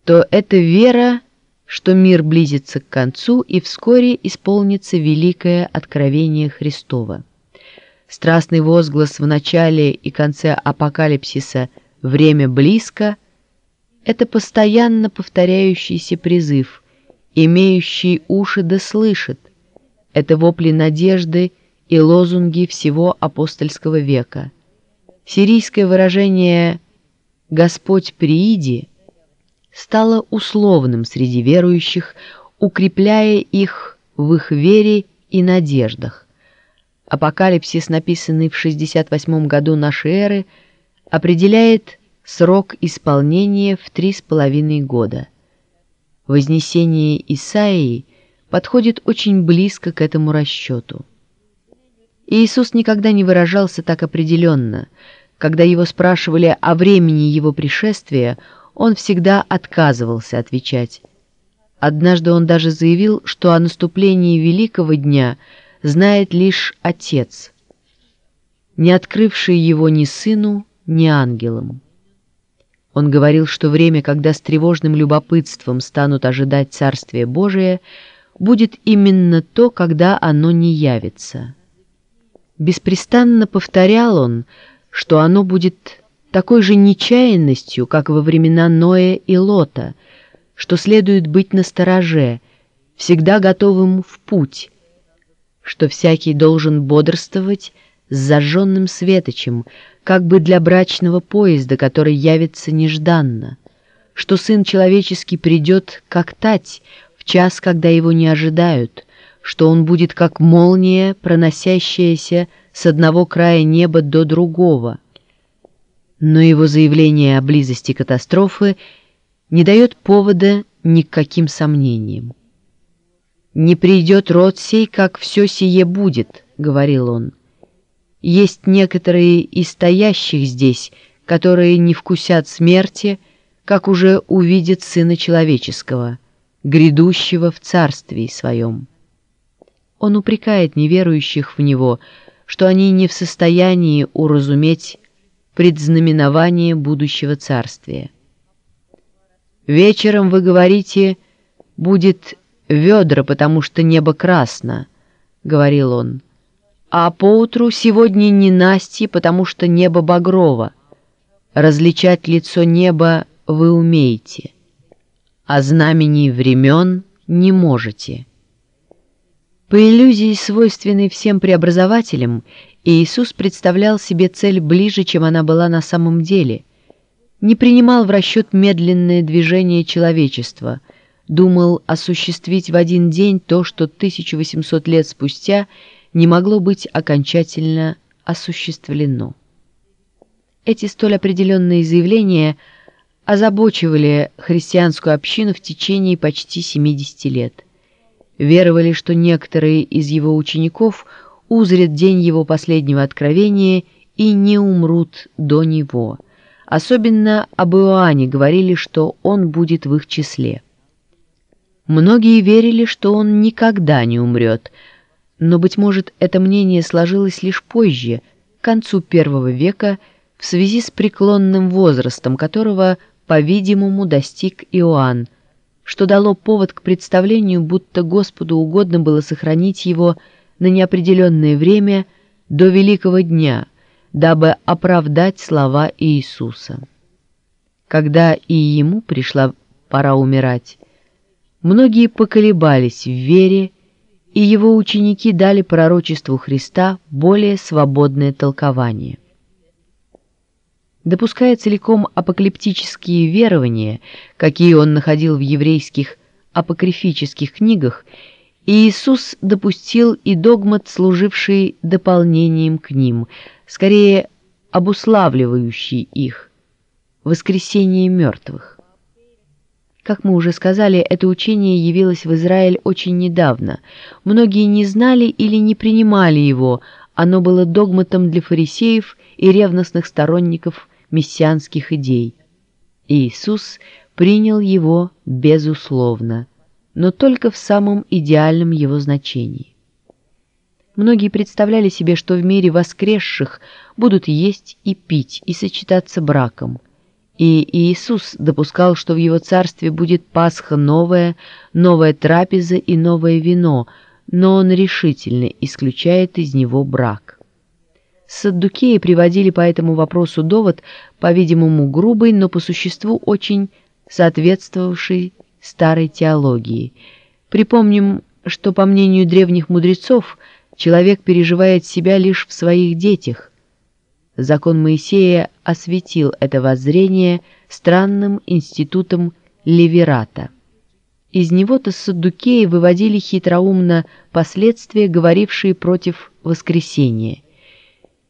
то это вера, что мир близится к концу и вскоре исполнится великое откровение Христова. Страстный возглас в начале и конце апокалипсиса «время близко» — это постоянно повторяющийся призыв, имеющий уши да слышит. Это вопли надежды и лозунги всего апостольского века. Сирийское выражение «Господь прииди» стало условным среди верующих, укрепляя их в их вере и надеждах. Апокалипсис, написанный в 68 году нашей эры, определяет срок исполнения в три с половиной года. Вознесение Исаии подходит очень близко к этому расчету. Иисус никогда не выражался так определенно. Когда его спрашивали о времени его пришествия, он всегда отказывался отвечать. Однажды он даже заявил, что о наступлении Великого Дня – знает лишь Отец, не открывший его ни сыну, ни ангелам. Он говорил, что время, когда с тревожным любопытством станут ожидать Царствие Божие, будет именно то, когда оно не явится. Беспрестанно повторял он, что оно будет такой же нечаянностью, как во времена Ноя и Лота, что следует быть настороже, всегда готовым в путь, что всякий должен бодрствовать с зажженным светочем, как бы для брачного поезда, который явится нежданно, что Сын Человеческий придет как тать в час, когда его не ожидают, что он будет как молния, проносящаяся с одного края неба до другого. Но его заявление о близости катастрофы не дает повода ни к каким сомнениям. «Не придет род сей, как все сие будет», — говорил он. «Есть некоторые из стоящих здесь, которые не вкусят смерти, как уже увидят Сына Человеческого, грядущего в Царстве Своем». Он упрекает неверующих в Него, что они не в состоянии уразуметь предзнаменование будущего Царствия. «Вечером, вы говорите, будет ведра, потому что небо красно», — говорил он. «А поутру сегодня не Насти, потому что небо багрово. Различать лицо неба вы умеете, а знамени времен не можете». По иллюзии, свойственной всем преобразователям, Иисус представлял себе цель ближе, чем она была на самом деле, не принимал в расчет медленное движение человечества — думал осуществить в один день то, что 1800 лет спустя не могло быть окончательно осуществлено. Эти столь определенные заявления озабочивали христианскую общину в течение почти 70 лет. Веровали, что некоторые из его учеников узрят день его последнего откровения и не умрут до него. Особенно об Иоанне говорили, что он будет в их числе. Многие верили, что он никогда не умрет, но, быть может, это мнение сложилось лишь позже, к концу первого века, в связи с преклонным возрастом которого, по-видимому, достиг Иоанн, что дало повод к представлению, будто Господу угодно было сохранить его на неопределенное время до Великого Дня, дабы оправдать слова Иисуса. Когда и ему пришла пора умирать, Многие поколебались в вере, и его ученики дали пророчеству Христа более свободное толкование. Допуская целиком апокалиптические верования, какие он находил в еврейских апокрифических книгах, Иисус допустил и догмат, служивший дополнением к ним, скорее обуславливающий их – воскресение мертвых. Как мы уже сказали, это учение явилось в Израиль очень недавно. Многие не знали или не принимали его, оно было догматом для фарисеев и ревностных сторонников мессианских идей. Иисус принял его безусловно, но только в самом идеальном его значении. Многие представляли себе, что в мире воскресших будут есть и пить и сочетаться браком. И Иисус допускал, что в его царстве будет Пасха новая, новая трапеза и новое вино, но он решительно исключает из него брак. Саддукеи приводили по этому вопросу довод, по-видимому, грубый, но по существу очень соответствовавший старой теологии. Припомним, что, по мнению древних мудрецов, человек переживает себя лишь в своих детях. Закон Моисея осветил это воззрение странным институтом леверата. Из него-то саддукеи выводили хитроумно последствия, говорившие против воскресения.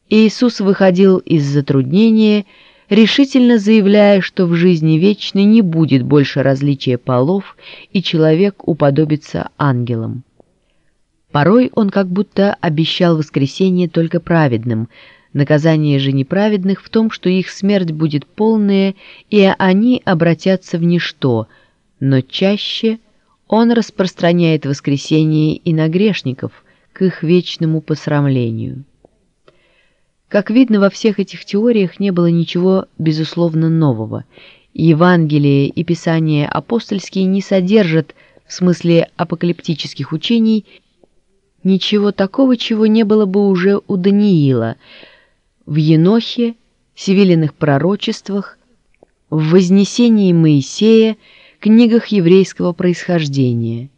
Иисус выходил из затруднения, решительно заявляя, что в жизни вечной не будет больше различия полов, и человек уподобится ангелам. Порой он как будто обещал воскресение только праведным, наказание же неправедных в том, что их смерть будет полная, и они обратятся в ничто, но чаще он распространяет воскресение и на грешников к их вечному посрамлению. Как видно, во всех этих теориях не было ничего безусловно нового. Евангелие и Писания апостольские не содержат в смысле апокалиптических учений ничего такого, чего не было бы уже у Даниила, в Енохе, Севилиных пророчествах, в Вознесении Моисея, книгах еврейского происхождения –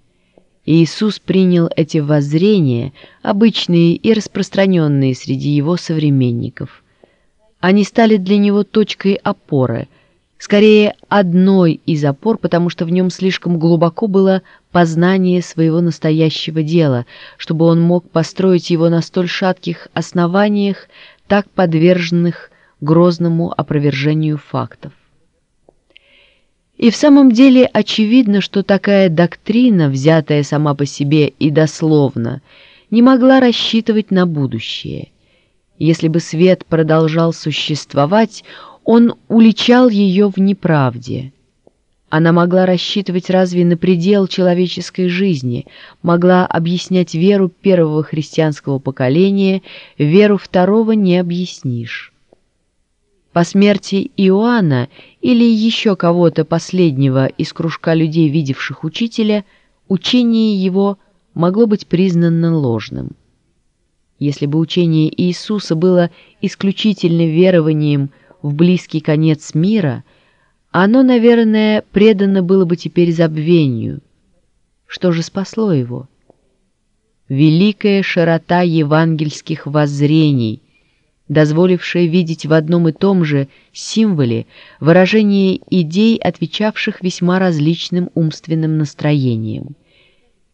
Иисус принял эти воззрения, обычные и распространенные среди его современников. Они стали для него точкой опоры, скорее одной из опор, потому что в нем слишком глубоко было познание своего настоящего дела, чтобы он мог построить его на столь шатких основаниях, так подверженных грозному опровержению фактов. И в самом деле очевидно, что такая доктрина, взятая сама по себе и дословно, не могла рассчитывать на будущее. Если бы свет продолжал существовать, он уличал ее в неправде. Она могла рассчитывать разве на предел человеческой жизни, могла объяснять веру первого христианского поколения, веру второго не объяснишь. По смерти Иоанна или еще кого-то последнего из кружка людей, видевших учителя, учение его могло быть признано ложным. Если бы учение Иисуса было исключительно верованием в близкий конец мира, оно, наверное, предано было бы теперь забвению. Что же спасло его? Великая широта евангельских воззрений – дозволившее видеть в одном и том же символе выражение идей, отвечавших весьма различным умственным настроениям.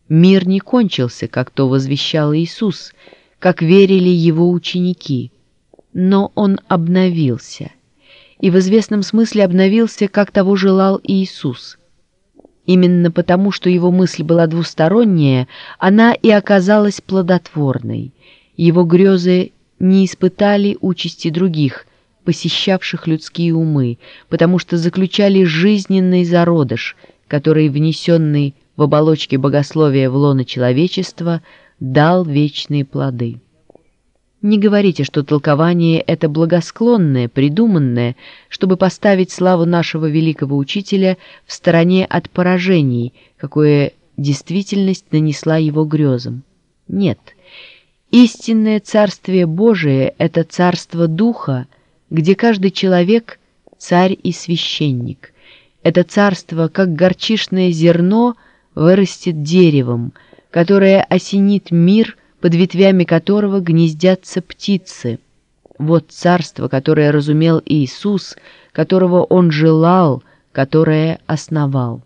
Мир не кончился, как то возвещал Иисус, как верили его ученики, но он обновился, и в известном смысле обновился, как того желал Иисус. Именно потому, что его мысль была двусторонняя, она и оказалась плодотворной. Его грезы не испытали участи других, посещавших людские умы, потому что заключали жизненный зародыш, который, внесенный в оболочке богословия в лоно человечества, дал вечные плоды. Не говорите, что толкование это благосклонное, придуманное, чтобы поставить славу нашего великого учителя в стороне от поражений, какое действительность нанесла его грезам. Нет, Истинное Царствие Божие — это Царство Духа, где каждый человек — царь и священник. Это царство, как горчишное зерно, вырастет деревом, которое осенит мир, под ветвями которого гнездятся птицы. Вот царство, которое разумел Иисус, которого Он желал, которое основал.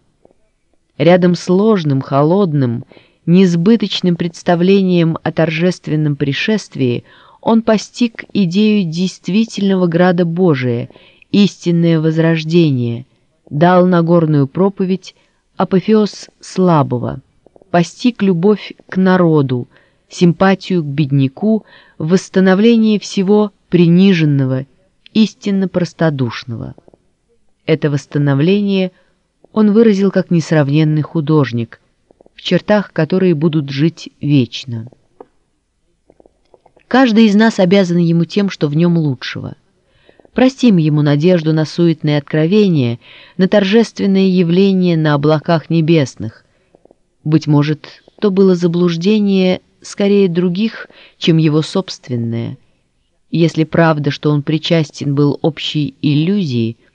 Рядом с ложным, холодным несбыточным представлением о торжественном пришествии он постиг идею действительного града Божия, истинное возрождение, дал Нагорную проповедь апофеоз слабого, постиг любовь к народу, симпатию к бедняку, восстановление всего приниженного, истинно простодушного. Это восстановление он выразил как несравненный художник – в чертах, которые будут жить вечно. Каждый из нас обязан ему тем, что в нем лучшего. Простим ему надежду на суетные откровения, на торжественные явления на облаках небесных. Быть может, то было заблуждение скорее других, чем его собственное. Если правда, что он причастен был общей иллюзии –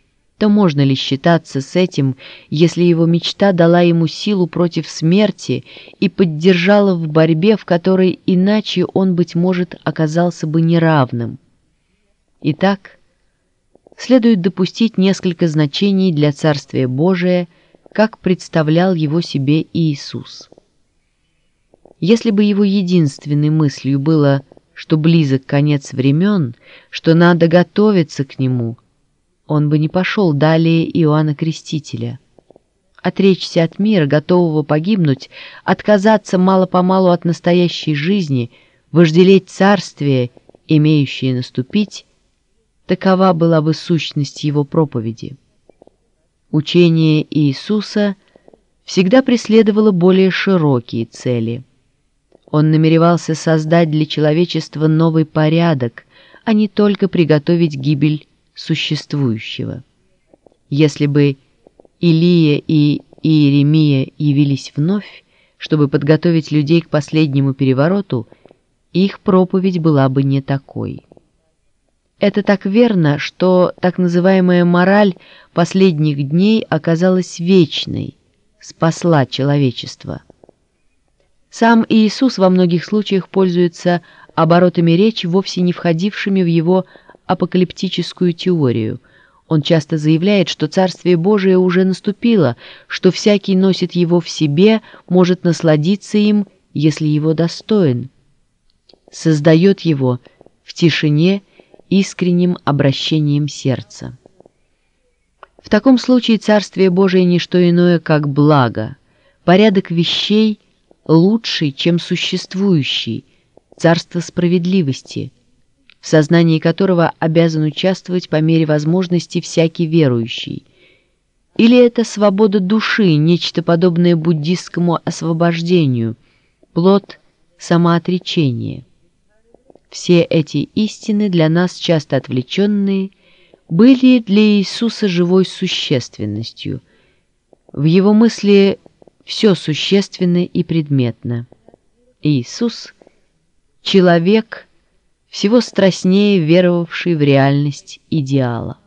то можно ли считаться с этим, если его мечта дала ему силу против смерти и поддержала в борьбе, в которой иначе он, быть может, оказался бы неравным? Итак, следует допустить несколько значений для Царствия Божия, как представлял его себе Иисус. Если бы его единственной мыслью было, что близок конец времен, что надо готовиться к нему – он бы не пошел далее Иоанна Крестителя. Отречься от мира, готового погибнуть, отказаться мало-помалу от настоящей жизни, вожделеть царствие, имеющее наступить, такова была бы сущность его проповеди. Учение Иисуса всегда преследовало более широкие цели. Он намеревался создать для человечества новый порядок, а не только приготовить гибель существующего. Если бы Илия и Иеремия явились вновь, чтобы подготовить людей к последнему перевороту, их проповедь была бы не такой. Это так верно, что так называемая мораль последних дней оказалась вечной, спасла человечество. Сам Иисус во многих случаях пользуется оборотами речи, вовсе не входившими в его апокалиптическую теорию. Он часто заявляет, что Царствие Божие уже наступило, что всякий носит его в себе, может насладиться им, если его достоин. Создает его в тишине искренним обращением сердца. В таком случае Царствие Божие не что иное, как благо, порядок вещей лучший, чем существующий, царство справедливости – в сознании которого обязан участвовать по мере возможности всякий верующий. Или это свобода души, нечто подобное буддистскому освобождению, плод самоотречения. Все эти истины, для нас часто отвлеченные, были для Иисуса живой существенностью. В его мысли все существенно и предметно. Иисус — человек — всего страстнее веровавший в реальность идеала.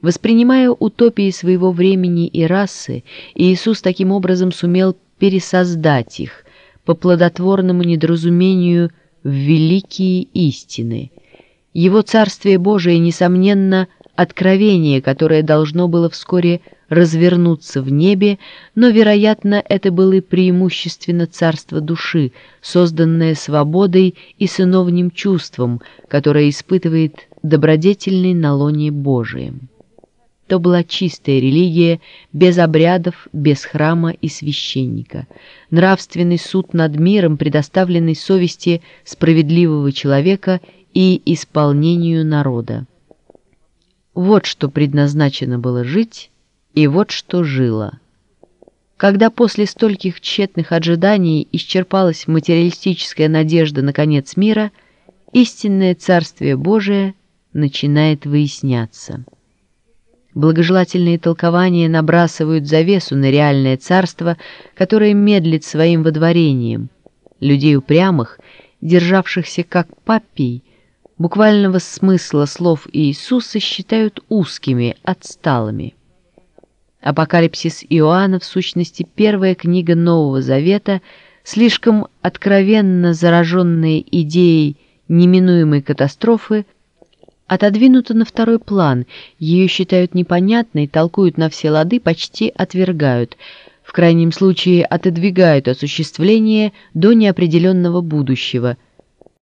Воспринимая утопии своего времени и расы, Иисус таким образом сумел пересоздать их по плодотворному недоразумению в великие истины. Его Царствие Божие, несомненно, откровение, которое должно было вскоре развернуться в небе, но, вероятно, это было преимущественно царство души, созданное свободой и сыновним чувством, которое испытывает добродетельный на лоне Божием. То была чистая религия, без обрядов, без храма и священника, нравственный суд над миром, предоставленный совести справедливого человека и исполнению народа. Вот что предназначено было жить и вот что жило. Когда после стольких тщетных ожиданий исчерпалась материалистическая надежда на конец мира, истинное Царствие Божие начинает выясняться. Благожелательные толкования набрасывают завесу на реальное царство, которое медлит своим водворением. Людей упрямых, державшихся как папий, буквального смысла слов Иисуса считают узкими, отсталыми. Апокалипсис Иоанна, в сущности, первая книга Нового Завета, слишком откровенно зараженная идеей неминуемой катастрофы, отодвинута на второй план, ее считают непонятной, толкуют на все лады, почти отвергают, в крайнем случае отодвигают осуществление до неопределенного будущего –